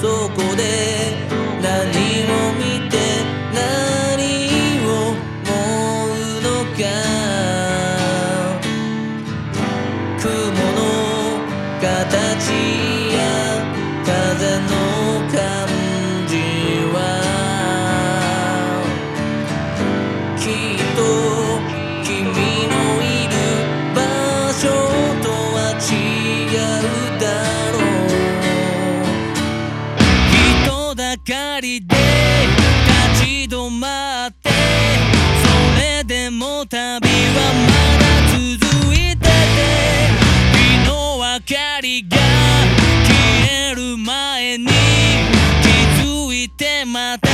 そこで何を見て何を思うのか。雲の形ってそれでも旅はまだ続いてて日の明かりが消える前に気づいてまた